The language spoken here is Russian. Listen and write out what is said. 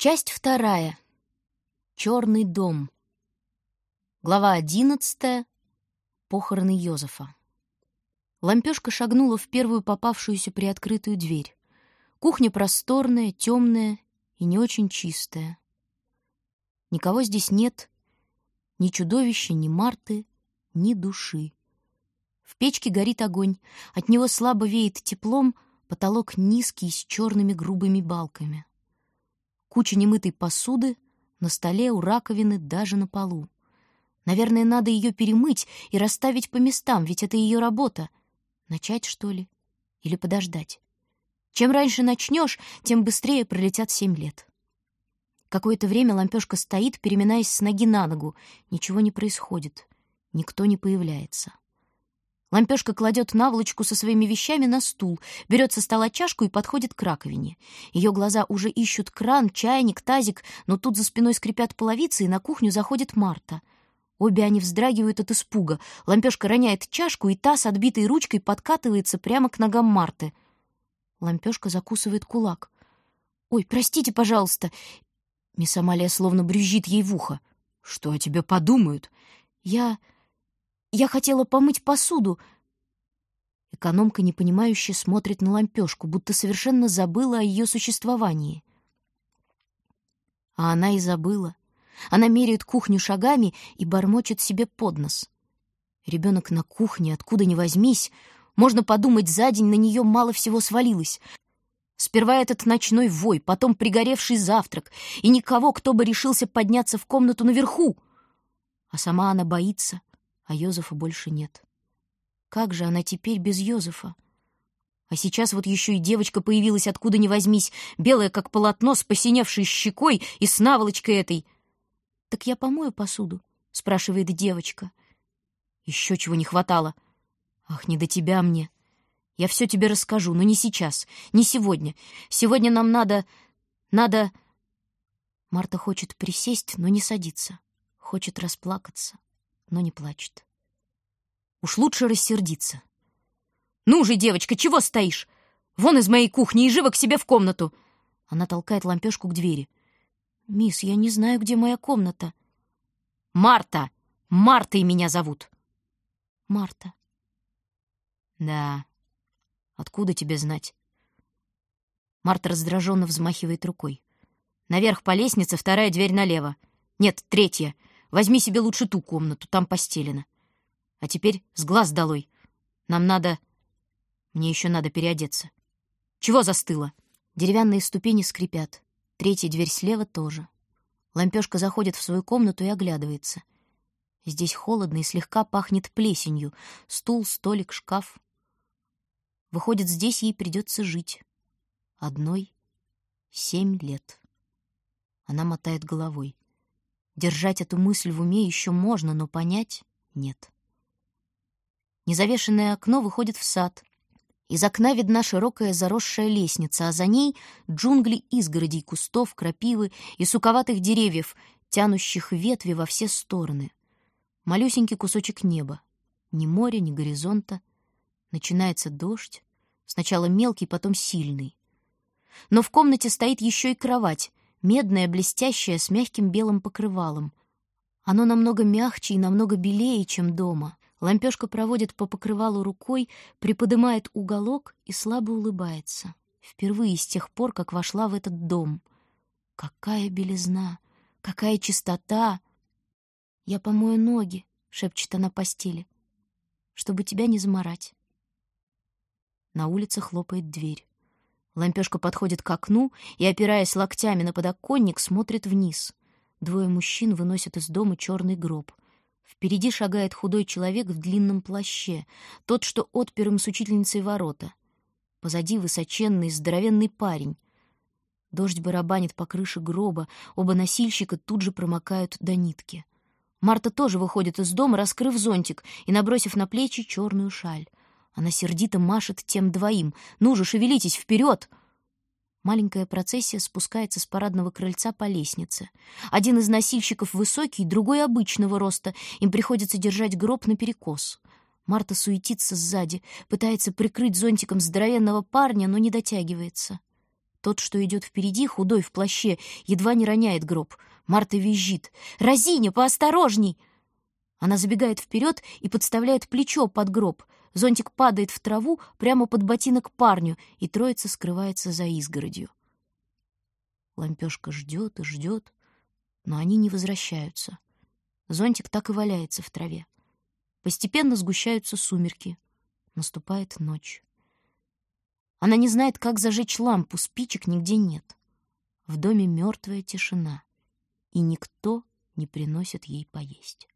Часть вторая. Черный дом. Глава одиннадцатая. Похороны Йозефа. Лампёшка шагнула в первую попавшуюся приоткрытую дверь. Кухня просторная, темная и не очень чистая. Никого здесь нет, ни чудовища, ни Марты, ни души. В печке горит огонь, от него слабо веет теплом, потолок низкий, с черными грубыми балками. Куча немытой посуды на столе, у раковины, даже на полу. Наверное, надо ее перемыть и расставить по местам, ведь это ее работа. Начать, что ли? Или подождать? Чем раньше начнешь, тем быстрее пролетят семь лет. Какое-то время лампешка стоит, переминаясь с ноги на ногу. Ничего не происходит. Никто не появляется. Лампешка кладет наволочку со своими вещами на стул, берет со стола чашку и подходит к раковине. Ее глаза уже ищут кран, чайник, тазик, но тут за спиной скрипят половицы, и на кухню заходит Марта. Обе они вздрагивают от испуга. Лампешка роняет чашку, и та с отбитой ручкой подкатывается прямо к ногам Марты. Лампешка закусывает кулак. «Ой, простите, пожалуйста!» Мисс Амалия словно брюзжит ей в ухо. «Что о тебе подумают?» «Я...» Я хотела помыть посуду. Экономка непонимающе смотрит на лампёшку, будто совершенно забыла о ее существовании. А она и забыла. Она меряет кухню шагами и бормочет себе под нос. Ребенок на кухне, откуда ни возьмись, можно подумать, за день на нее мало всего свалилось. Сперва этот ночной вой, потом пригоревший завтрак, и никого, кто бы решился подняться в комнату наверху. А сама она боится, а Йозефа больше нет. Как же она теперь без Йозефа? А сейчас вот еще и девочка появилась откуда ни возьмись, белая как полотно, с посиневшей щекой и с наволочкой этой. «Так я помою посуду?» — спрашивает девочка. Еще чего не хватало. Ах, не до тебя мне. Я все тебе расскажу, но не сейчас, не сегодня. Сегодня нам надо... надо... Марта хочет присесть, но не садится. Хочет расплакаться но не плачет. Уж лучше рассердиться. «Ну же, девочка, чего стоишь? Вон из моей кухни и живо к себе в комнату!» Она толкает лампешку к двери. «Мисс, я не знаю, где моя комната». «Марта! Мартой меня зовут!» «Марта». «Да, откуда тебе знать?» Марта раздраженно взмахивает рукой. «Наверх по лестнице, вторая дверь налево. Нет, третья. Возьми себе лучше ту комнату, там постелено. А теперь с глаз долой. Нам надо... Мне еще надо переодеться. Чего застыло? Деревянные ступени скрипят. Третья дверь слева тоже. Лампешка заходит в свою комнату и оглядывается. Здесь холодно и слегка пахнет плесенью. Стул, столик, шкаф. Выходит, здесь ей придется жить. Одной семь лет. Она мотает головой. Держать эту мысль в уме еще можно, но понять — нет. Незавешенное окно выходит в сад. Из окна видна широкая заросшая лестница, а за ней джунгли изгородей, кустов, крапивы и суковатых деревьев, тянущих ветви во все стороны. Малюсенький кусочек неба. Ни моря, ни горизонта. Начинается дождь. Сначала мелкий, потом сильный. Но в комнате стоит еще и кровать, медное, блестящее, с мягким белым покрывалом. Оно намного мягче и намного белее, чем дома. Лампешка проводит по покрывалу рукой, приподнимает уголок и слабо улыбается. Впервые с тех пор, как вошла в этот дом. Какая белизна! Какая чистота! «Я помою ноги», — шепчет она постели, — «чтобы тебя не заморать». На улице хлопает дверь. Лампешка подходит к окну и, опираясь локтями на подоконник, смотрит вниз. Двое мужчин выносят из дома черный гроб. Впереди шагает худой человек в длинном плаще, тот, что отпер им с учительницей ворота. Позади высоченный, здоровенный парень. Дождь барабанит по крыше гроба, оба носильщика тут же промокают до нитки. Марта тоже выходит из дома, раскрыв зонтик и набросив на плечи черную шаль. Она сердито машет тем двоим. «Ну же, шевелитесь, вперед!» Маленькая процессия спускается с парадного крыльца по лестнице. Один из носильщиков высокий, другой обычного роста. Им приходится держать гроб наперекос. Марта суетится сзади, пытается прикрыть зонтиком здоровенного парня, но не дотягивается. Тот, что идет впереди, худой в плаще, едва не роняет гроб. Марта визжит. «Разиня, поосторожней!» Она забегает вперед и подставляет плечо под гроб. Зонтик падает в траву прямо под ботинок парню, и троица скрывается за изгородью. Лампешка ждет и ждет, но они не возвращаются. Зонтик так и валяется в траве. Постепенно сгущаются сумерки. Наступает ночь. Она не знает, как зажечь лампу, спичек нигде нет. В доме мертвая тишина, и никто не приносит ей поесть.